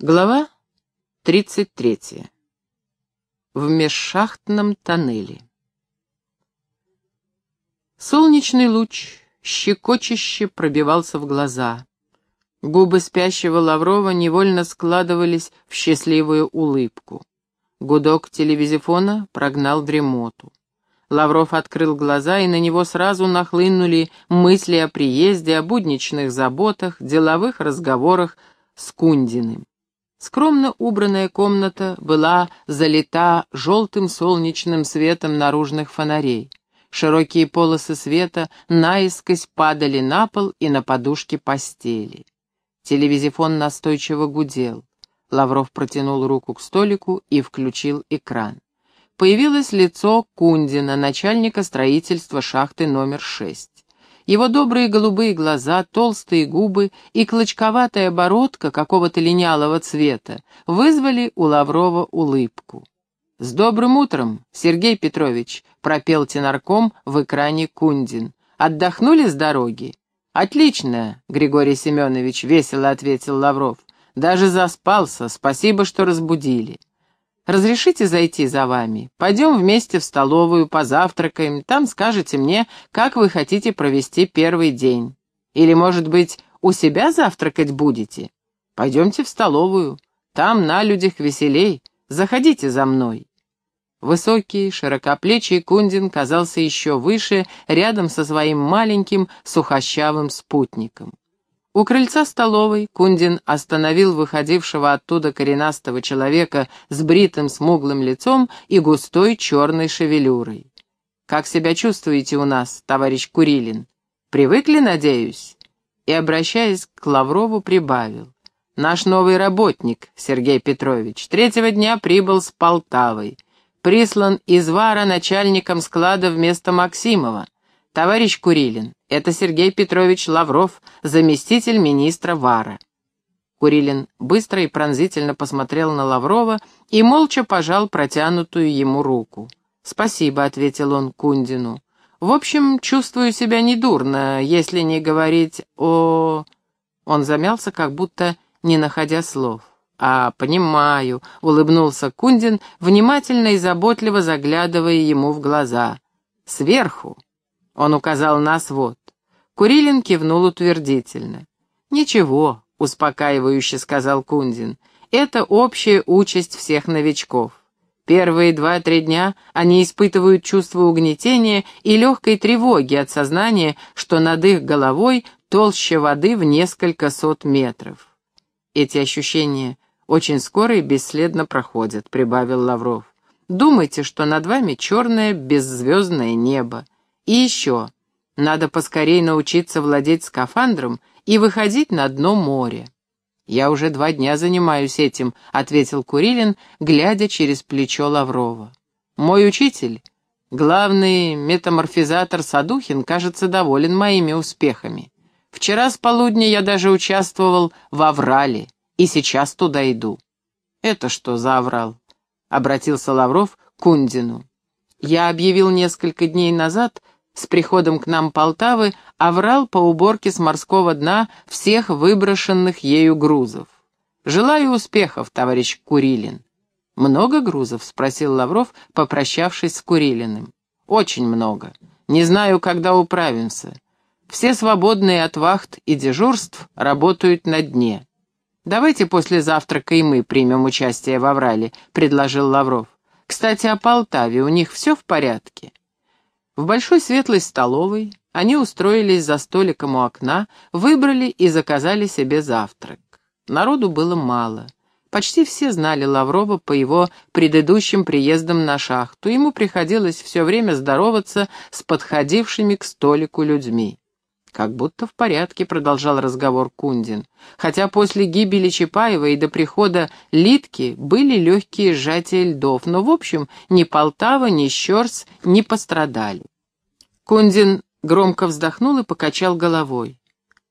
Глава 33. В межшахтном тоннеле. Солнечный луч щекочище пробивался в глаза. Губы спящего Лаврова невольно складывались в счастливую улыбку. Гудок телевизифона прогнал дремоту. Лавров открыл глаза, и на него сразу нахлынули мысли о приезде, о будничных заботах, деловых разговорах с Кундиным. Скромно убранная комната была залита желтым солнечным светом наружных фонарей. Широкие полосы света наискось падали на пол и на подушки постели. Телевизифон настойчиво гудел. Лавров протянул руку к столику и включил экран. Появилось лицо Кундина, начальника строительства шахты номер шесть. Его добрые голубые глаза, толстые губы и клочковатая бородка какого-то линялого цвета вызвали у Лаврова улыбку. «С добрым утром, Сергей Петрович!» — пропел тенарком в экране Кундин. «Отдохнули с дороги?» «Отлично, Григорий Семенович», — весело ответил Лавров. «Даже заспался, спасибо, что разбудили». Разрешите зайти за вами? Пойдем вместе в столовую, позавтракаем, там скажете мне, как вы хотите провести первый день. Или, может быть, у себя завтракать будете? Пойдемте в столовую, там на людях веселей, заходите за мной». Высокий, широкоплечий Кундин казался еще выше, рядом со своим маленьким сухощавым спутником. У крыльца столовой Кундин остановил выходившего оттуда коренастого человека с бритым смуглым лицом и густой черной шевелюрой. «Как себя чувствуете у нас, товарищ Курилин? Привыкли, надеюсь?» И, обращаясь к Лаврову, прибавил. «Наш новый работник, Сергей Петрович, третьего дня прибыл с Полтавой. Прислан из Вара начальником склада вместо Максимова. «Товарищ Курилин, это Сергей Петрович Лавров, заместитель министра Вара». Курилин быстро и пронзительно посмотрел на Лаврова и молча пожал протянутую ему руку. «Спасибо», — ответил он Кундину. «В общем, чувствую себя недурно, если не говорить о...» Он замялся, как будто не находя слов. «А, понимаю», — улыбнулся Кундин, внимательно и заботливо заглядывая ему в глаза. «Сверху». Он указал на свод. Курилин кивнул утвердительно. «Ничего», — успокаивающе сказал Кундин, — «это общая участь всех новичков. Первые два-три дня они испытывают чувство угнетения и легкой тревоги от сознания, что над их головой толще воды в несколько сот метров. Эти ощущения очень скоро и бесследно проходят», — прибавил Лавров. «Думайте, что над вами черное беззвездное небо, и еще, надо поскорей научиться владеть скафандром и выходить на дно моря. «Я уже два дня занимаюсь этим», — ответил Курилин, глядя через плечо Лаврова. «Мой учитель, главный метаморфизатор Садухин, кажется, доволен моими успехами. Вчера с полудня я даже участвовал в Аврале, и сейчас туда иду». «Это что за Аврал?» — обратился Лавров к Кундину. «Я объявил несколько дней назад, — с приходом к нам Полтавы оврал по уборке с морского дна всех выброшенных ею грузов. «Желаю успехов, товарищ Курилин». «Много грузов?» — спросил Лавров, попрощавшись с Курилиным. «Очень много. Не знаю, когда управимся. Все свободные от вахт и дежурств работают на дне. Давайте после завтрака и мы примем участие в Аврале», — предложил Лавров. «Кстати, о Полтаве. У них все в порядке?» В большой светлой столовой они устроились за столиком у окна, выбрали и заказали себе завтрак. Народу было мало. Почти все знали Лаврова по его предыдущим приездам на шахту. Ему приходилось все время здороваться с подходившими к столику людьми. «Как будто в порядке», — продолжал разговор Кундин. «Хотя после гибели Чапаева и до прихода Литки были легкие сжатия льдов, но, в общем, ни Полтава, ни Щерс не пострадали». Кундин громко вздохнул и покачал головой.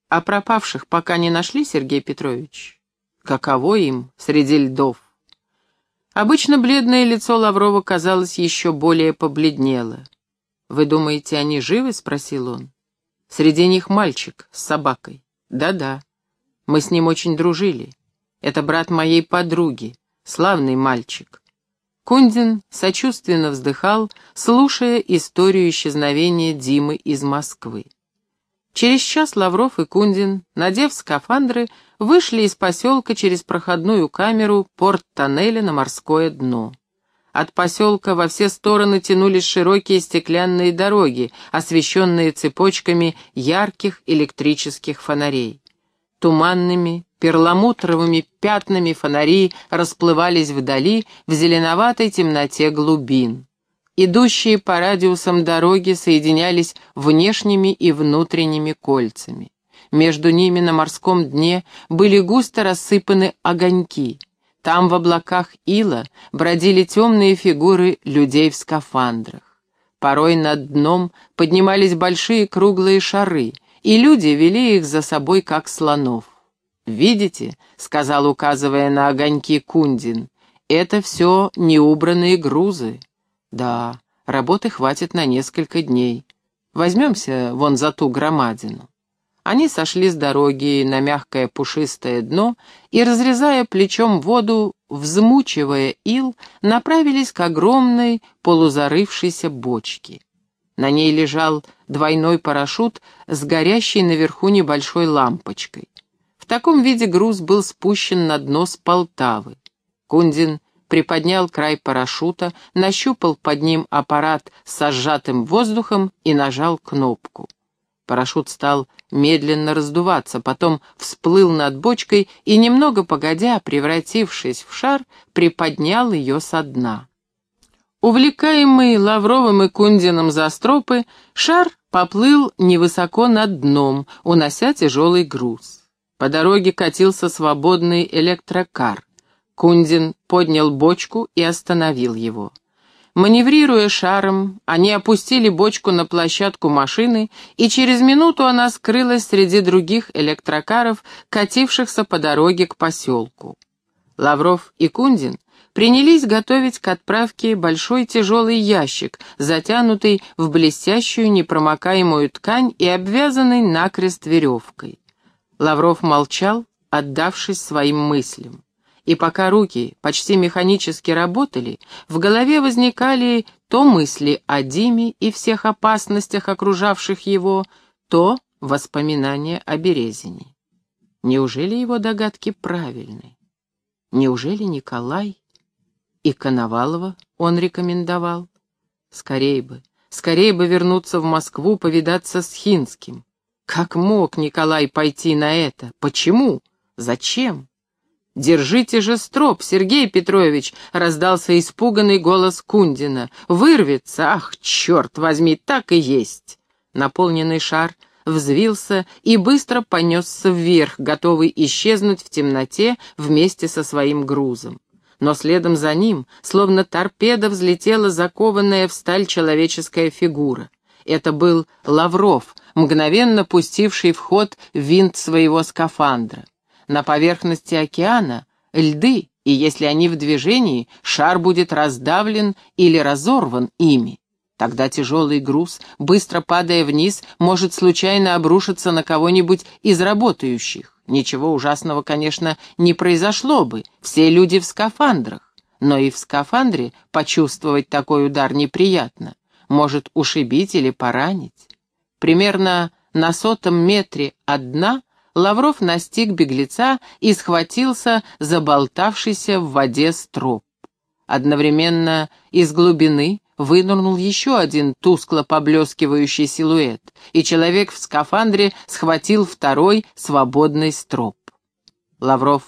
«А пропавших пока не нашли, Сергей Петрович? Каково им среди льдов?» Обычно бледное лицо Лаврова, казалось, еще более побледнело. «Вы думаете, они живы?» — спросил он. Среди них мальчик с собакой. Да-да, мы с ним очень дружили. Это брат моей подруги, славный мальчик». Кундин сочувственно вздыхал, слушая историю исчезновения Димы из Москвы. Через час Лавров и Кундин, надев скафандры, вышли из поселка через проходную камеру порт-тоннеля на морское дно. От поселка во все стороны тянулись широкие стеклянные дороги, освещенные цепочками ярких электрических фонарей. Туманными, перламутровыми пятнами фонари расплывались вдали в зеленоватой темноте глубин. Идущие по радиусам дороги соединялись внешними и внутренними кольцами. Между ними на морском дне были густо рассыпаны огоньки. Там в облаках ила бродили темные фигуры людей в скафандрах. Порой над дном поднимались большие круглые шары, и люди вели их за собой, как слонов. «Видите?» — сказал, указывая на огоньки Кундин. «Это все неубранные грузы». Да, работы хватит на несколько дней. Возьмемся вон за ту громадину. Они сошли с дороги на мягкое пушистое дно и, разрезая плечом воду, взмучивая ил, направились к огромной полузарывшейся бочке. На ней лежал двойной парашют с горящей наверху небольшой лампочкой. В таком виде груз был спущен на дно с Полтавы. Кундин приподнял край парашюта, нащупал под ним аппарат с сжатым воздухом и нажал кнопку. Парашют стал медленно раздуваться, потом всплыл над бочкой и, немного погодя, превратившись в шар, приподнял ее со дна. Увлекаемый Лавровым и Кундином за стропы, шар поплыл невысоко над дном, унося тяжелый груз. По дороге катился свободный электрокар. Кундин поднял бочку и остановил его. Маневрируя шаром, они опустили бочку на площадку машины, и через минуту она скрылась среди других электрокаров, катившихся по дороге к поселку. Лавров и Кундин принялись готовить к отправке большой тяжелый ящик, затянутый в блестящую непромокаемую ткань и обвязанный накрест веревкой. Лавров молчал, отдавшись своим мыслям и пока руки почти механически работали, в голове возникали то мысли о Диме и всех опасностях, окружавших его, то воспоминания о Березине. Неужели его догадки правильны? Неужели Николай и Коновалова он рекомендовал? Скорей бы, скорее бы вернуться в Москву, повидаться с Хинским. Как мог Николай пойти на это? Почему? Зачем? «Держите же строп, Сергей Петрович!» — раздался испуганный голос Кундина. «Вырвется! Ах, черт возьми, так и есть!» Наполненный шар взвился и быстро понесся вверх, готовый исчезнуть в темноте вместе со своим грузом. Но следом за ним, словно торпеда, взлетела закованная в сталь человеческая фигура. Это был Лавров, мгновенно пустивший в ход винт своего скафандра. На поверхности океана льды, и если они в движении, шар будет раздавлен или разорван ими. Тогда тяжелый груз, быстро падая вниз, может случайно обрушиться на кого-нибудь из работающих. Ничего ужасного, конечно, не произошло бы, все люди в скафандрах. Но и в скафандре почувствовать такой удар неприятно. Может ушибить или поранить. Примерно на сотом метре от дна Лавров настиг беглеца и схватился за болтавшийся в воде строп. Одновременно из глубины вынырнул еще один тускло поблескивающий силуэт, и человек в скафандре схватил второй свободный строп. Лавров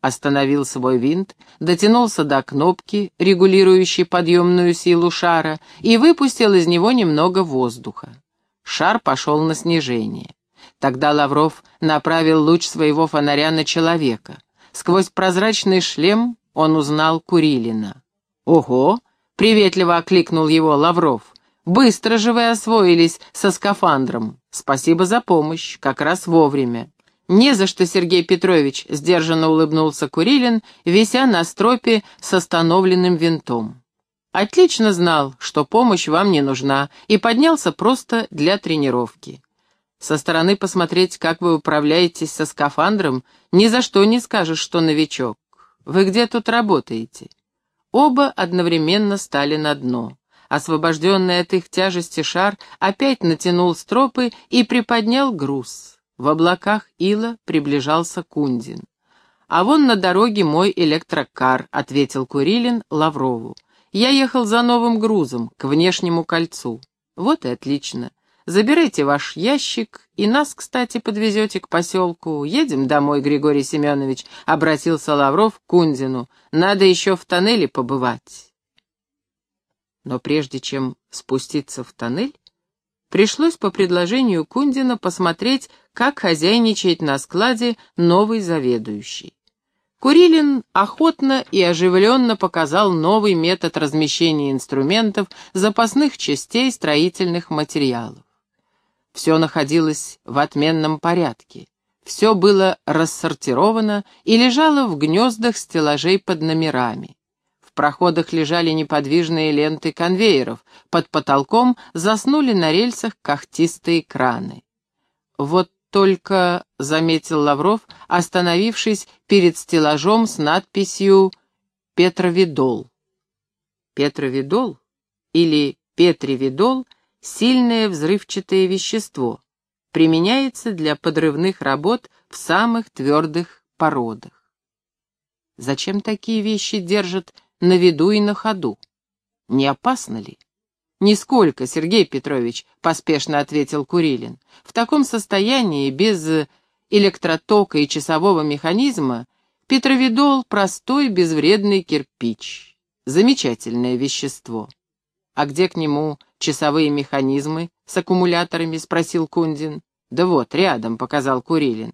остановил свой винт, дотянулся до кнопки, регулирующей подъемную силу шара, и выпустил из него немного воздуха. Шар пошел на снижение. Тогда Лавров направил луч своего фонаря на человека. Сквозь прозрачный шлем он узнал Курилина. «Ого!» — приветливо окликнул его Лавров. «Быстро же вы освоились со скафандром. Спасибо за помощь, как раз вовремя». «Не за что, Сергей Петрович», — сдержанно улыбнулся Курилин, вися на стропе с остановленным винтом. «Отлично знал, что помощь вам не нужна, и поднялся просто для тренировки. Со стороны посмотреть, как вы управляетесь со скафандром, ни за что не скажешь, что новичок. Вы где тут работаете?» Оба одновременно стали на дно. Освобожденный от их тяжести шар опять натянул стропы и приподнял груз. В облаках ила приближался Кундин. «А вон на дороге мой электрокар», — ответил Курилин Лаврову. «Я ехал за новым грузом, к внешнему кольцу». «Вот и отлично. Забирайте ваш ящик, и нас, кстати, подвезете к поселку. Едем домой, Григорий Семенович», — обратился Лавров к Кундину. «Надо еще в тоннеле побывать». Но прежде чем спуститься в тоннель, пришлось по предложению Кундина посмотреть, как хозяйничает на складе новый заведующий. Курилин охотно и оживленно показал новый метод размещения инструментов, запасных частей, строительных материалов. Все находилось в отменном порядке. Все было рассортировано и лежало в гнездах стеллажей под номерами. В проходах лежали неподвижные ленты конвейеров, под потолком заснули на рельсах когтистые краны. Вот только, — заметил Лавров, остановившись перед стеллажом с надписью «Петровидол». Петровидол или Петривидол сильное взрывчатое вещество, применяется для подрывных работ в самых твердых породах. Зачем такие вещи держат на виду и на ходу? Не опасно ли? «Нисколько, Сергей Петрович», — поспешно ответил Курилин. «В таком состоянии, без электротока и часового механизма, петровидол — простой безвредный кирпич. Замечательное вещество. А где к нему часовые механизмы с аккумуляторами?» — спросил Кундин. «Да вот, рядом», — показал Курилин.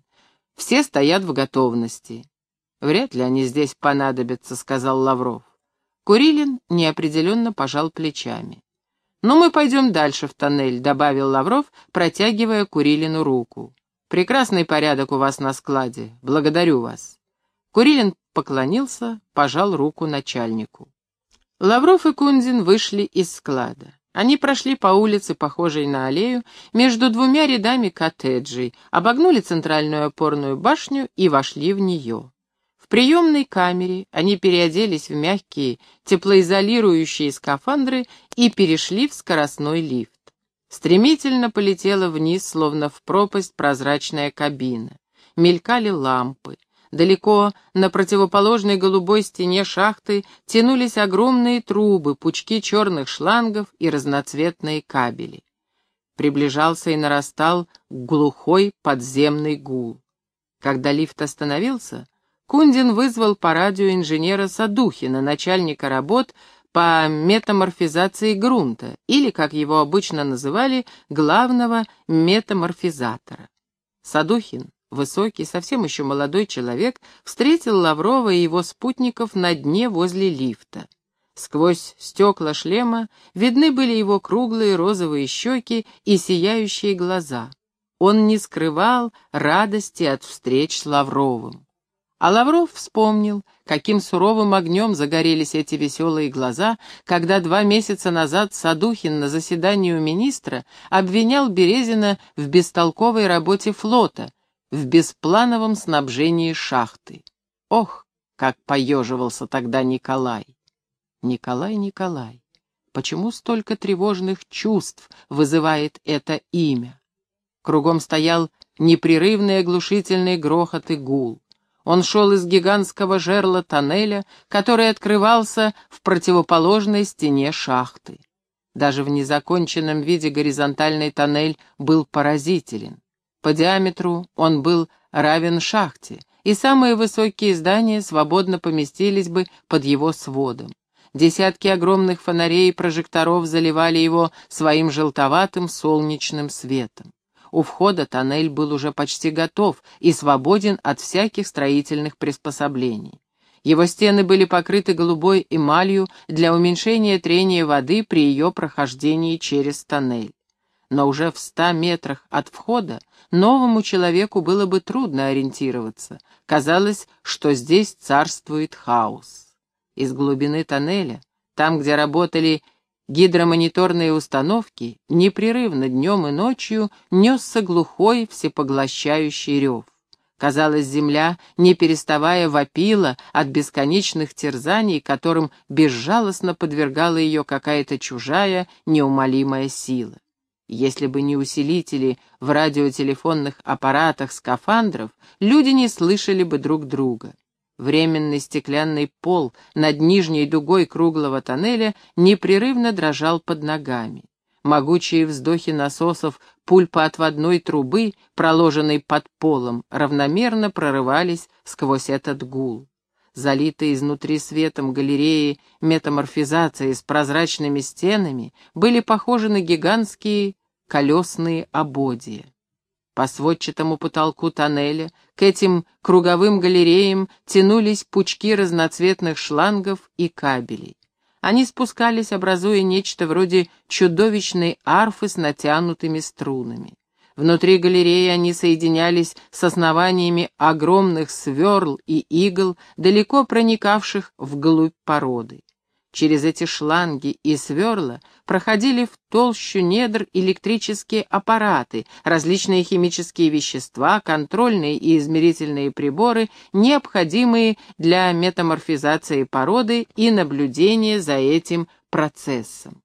«Все стоят в готовности». «Вряд ли они здесь понадобятся», — сказал Лавров. Курилин неопределенно пожал плечами. «Ну, мы пойдем дальше в тоннель», — добавил Лавров, протягивая Курилину руку. «Прекрасный порядок у вас на складе. Благодарю вас». Курилин поклонился, пожал руку начальнику. Лавров и Кунзин вышли из склада. Они прошли по улице, похожей на аллею, между двумя рядами коттеджей, обогнули центральную опорную башню и вошли в нее. В приемной камере они переоделись в мягкие теплоизолирующие скафандры и перешли в скоростной лифт. Стремительно полетела вниз, словно в пропасть, прозрачная кабина. Мелькали лампы. Далеко на противоположной голубой стене шахты тянулись огромные трубы, пучки черных шлангов и разноцветные кабели. Приближался и нарастал глухой подземный гул. Когда лифт остановился, Кундин вызвал по радио инженера Садухина, начальника работ по метаморфизации грунта, или, как его обычно называли, главного метаморфизатора. Садухин Высокий, совсем еще молодой человек встретил Лаврова и его спутников на дне возле лифта. Сквозь стекла шлема видны были его круглые розовые щеки и сияющие глаза. Он не скрывал радости от встреч с Лавровым. А Лавров вспомнил, каким суровым огнем загорелись эти веселые глаза, когда два месяца назад Садухин на заседании у министра обвинял Березина в бестолковой работе флота — в бесплановом снабжении шахты. Ох, как поеживался тогда Николай! Николай, Николай, почему столько тревожных чувств вызывает это имя? Кругом стоял непрерывный оглушительный грохот и гул. Он шел из гигантского жерла тоннеля, который открывался в противоположной стене шахты. Даже в незаконченном виде горизонтальный тоннель был поразителен. По диаметру он был равен шахте, и самые высокие здания свободно поместились бы под его сводом. Десятки огромных фонарей и прожекторов заливали его своим желтоватым солнечным светом. У входа тоннель был уже почти готов и свободен от всяких строительных приспособлений. Его стены были покрыты голубой эмалью для уменьшения трения воды при ее прохождении через тоннель но уже в ста метрах от входа новому человеку было бы трудно ориентироваться. Казалось, что здесь царствует хаос. Из глубины тоннеля, там, где работали гидромониторные установки непрерывно днем и ночью несся глухой всепоглощающий рев. Казалось, земля, не переставая, вопила от бесконечных терзаний, которым безжалостно подвергала ее какая-то чужая, неумолимая сила. Если бы не усилители в радиотелефонных аппаратах скафандров, люди не слышали бы друг друга. Временный стеклянный пол над нижней дугой круглого тоннеля непрерывно дрожал под ногами. Могучие вздохи насосов пульпоотводной трубы, проложенной под полом, равномерно прорывались сквозь этот гул. Залитые изнутри светом галереи метаморфизации с прозрачными стенами были похожи на гигантские колесные ободья. По сводчатому потолку тоннеля к этим круговым галереям тянулись пучки разноцветных шлангов и кабелей. Они спускались, образуя нечто вроде чудовищной арфы с натянутыми струнами. Внутри галереи они соединялись с основаниями огромных сверл и игл, далеко проникавших вглубь породы. Через эти шланги и сверла проходили в толщу недр электрические аппараты, различные химические вещества, контрольные и измерительные приборы, необходимые для метаморфизации породы и наблюдения за этим процессом.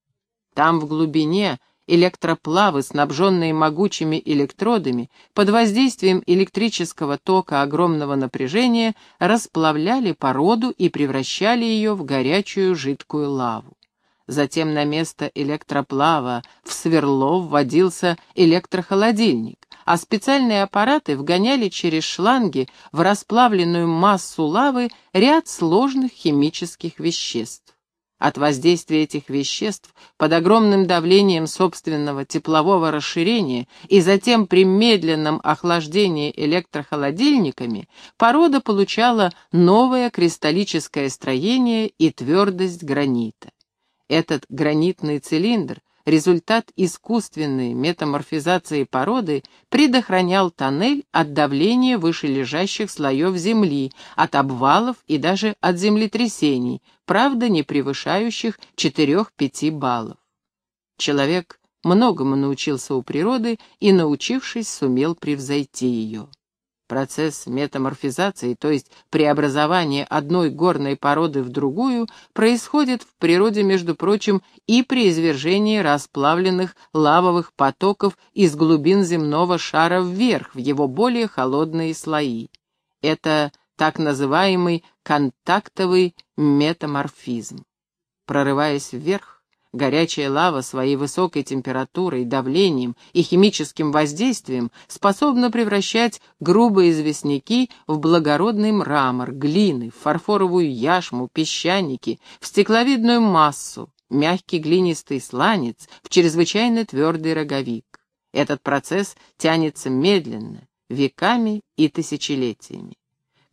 Там в глубине электроплавы, снабженные могучими электродами, под воздействием электрического тока огромного напряжения расплавляли породу и превращали ее в горячую жидкую лаву. Затем на место электроплава в сверло вводился электрохолодильник, а специальные аппараты вгоняли через шланги в расплавленную массу лавы ряд сложных химических веществ. От воздействия этих веществ под огромным давлением собственного теплового расширения и затем при медленном охлаждении электрохолодильниками порода получала новое кристаллическое строение и твердость гранита. Этот гранитный цилиндр результат искусственной метаморфизации породы предохранял тоннель от давления вышележащих слоев земли, от обвалов и даже от землетрясений, правда не превышающих 4-5 баллов. Человек многому научился у природы и, научившись, сумел превзойти ее. Процесс метаморфизации, то есть преобразования одной горной породы в другую, происходит в природе, между прочим, и при извержении расплавленных лавовых потоков из глубин земного шара вверх, в его более холодные слои. Это так называемый контактовый метаморфизм. Прорываясь вверх, Горячая лава своей высокой температурой, давлением и химическим воздействием способна превращать грубые известняки в благородный мрамор, глины, фарфоровую яшму, песчаники, в стекловидную массу, мягкий глинистый сланец, в чрезвычайно твердый роговик. Этот процесс тянется медленно, веками и тысячелетиями.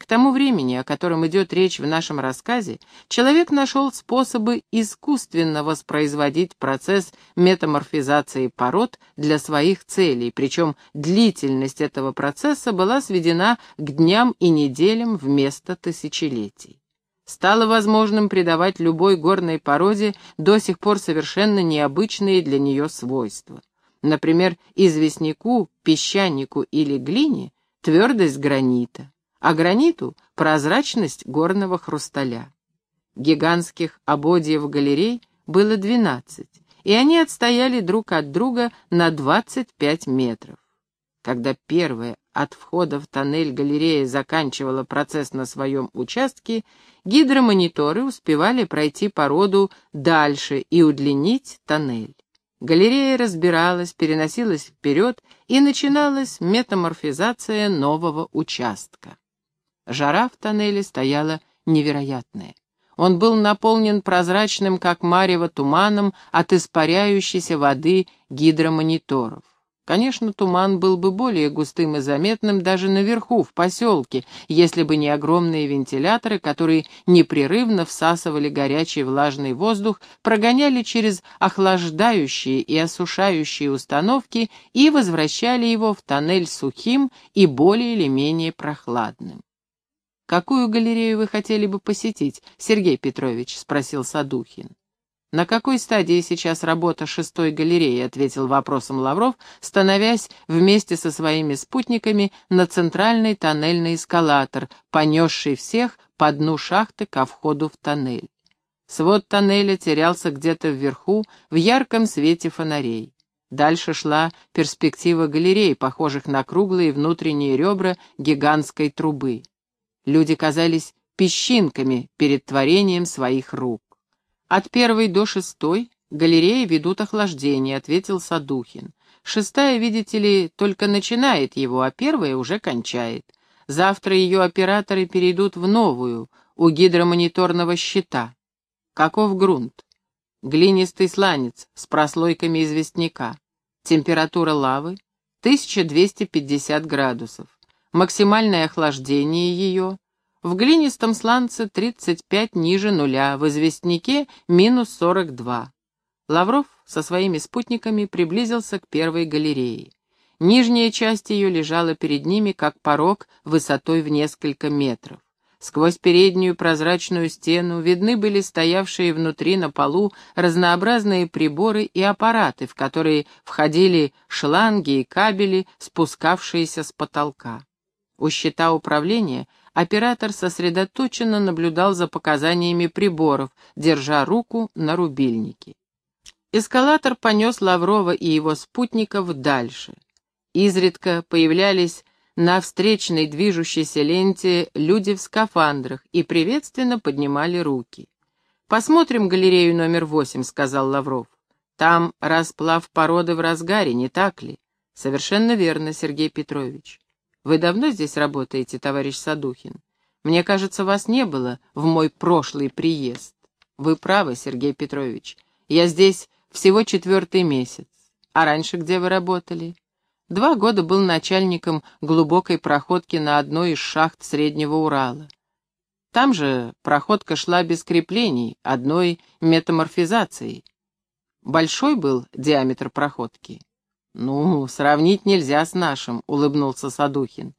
К тому времени, о котором идет речь в нашем рассказе, человек нашел способы искусственно воспроизводить процесс метаморфизации пород для своих целей, причем длительность этого процесса была сведена к дням и неделям вместо тысячелетий. Стало возможным придавать любой горной породе до сих пор совершенно необычные для нее свойства. Например, известняку, песчанику или глине твердость гранита, а граниту — прозрачность горного хрусталя. Гигантских ободьев галерей было двенадцать, и они отстояли друг от друга на двадцать пять метров. Когда первая от входа в тоннель галерея заканчивала процесс на своем участке, гидромониторы успевали пройти породу дальше и удлинить тоннель. Галерея разбиралась, переносилась вперед, и начиналась метаморфизация нового участка. Жара в тоннеле стояла невероятная. Он был наполнен прозрачным, как марево, туманом от испаряющейся воды гидромониторов. Конечно, туман был бы более густым и заметным даже наверху, в поселке, если бы не огромные вентиляторы, которые непрерывно всасывали горячий влажный воздух, прогоняли через охлаждающие и осушающие установки и возвращали его в тоннель сухим и более или менее прохладным. «Какую галерею вы хотели бы посетить, Сергей Петрович?» — спросил Садухин. «На какой стадии сейчас работа шестой галереи?» — ответил вопросом Лавров, становясь вместе со своими спутниками на центральный тоннельный эскалатор, понесший всех по дну шахты ко входу в тоннель. Свод тоннеля терялся где-то вверху в ярком свете фонарей. Дальше шла перспектива галерей, похожих на круглые внутренние ребра гигантской трубы. Люди казались песчинками перед творением своих рук. От первой до шестой галереи ведут охлаждение, ответил Садухин. Шестая, видите ли, только начинает его, а первая уже кончает. Завтра ее операторы перейдут в новую, у гидромониторного щита. Каков грунт? Глинистый сланец с прослойками известняка. Температура лавы 1250 градусов. Максимальное охлаждение ее в глинистом сланце 35 ниже нуля, в известняке минус 42. Лавров со своими спутниками приблизился к первой галерее. Нижняя часть ее лежала перед ними, как порог, высотой в несколько метров. Сквозь переднюю прозрачную стену видны были стоявшие внутри на полу разнообразные приборы и аппараты, в которые входили шланги и кабели, спускавшиеся с потолка. У щита управления оператор сосредоточенно наблюдал за показаниями приборов, держа руку на рубильнике. Эскалатор понес Лаврова и его спутников дальше. Изредка появлялись на встречной движущейся ленте люди в скафандрах и приветственно поднимали руки. «Посмотрим галерею номер восемь», — сказал Лавров. «Там расплав породы в разгаре, не так ли?» «Совершенно верно, Сергей Петрович. Вы давно здесь работаете, товарищ Садухин? Мне кажется, вас не было в мой прошлый приезд. Вы правы, Сергей Петрович. Я здесь всего четвертый месяц. А раньше где вы работали?» Два года был начальником глубокой проходки на одной из шахт Среднего Урала. Там же проходка шла без креплений, одной метаморфизацией. Большой был диаметр проходки. «Ну, сравнить нельзя с нашим», — улыбнулся Садухин.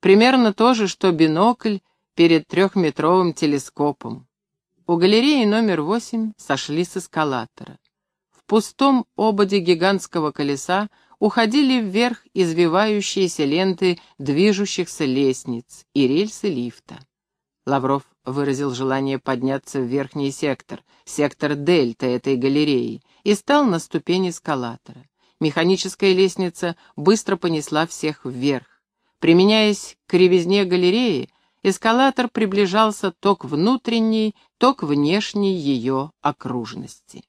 «Примерно то же, что бинокль перед трехметровым телескопом». У галереи номер восемь сошли с эскалатора. В пустом ободе гигантского колеса уходили вверх извивающиеся ленты движущихся лестниц и рельсы лифта. Лавров выразил желание подняться в верхний сектор, сектор дельта этой галереи, и стал на ступени эскалатора. Механическая лестница быстро понесла всех вверх. Применяясь к кривизне галереи, эскалатор приближался то к внутренней, то к внешней ее окружности.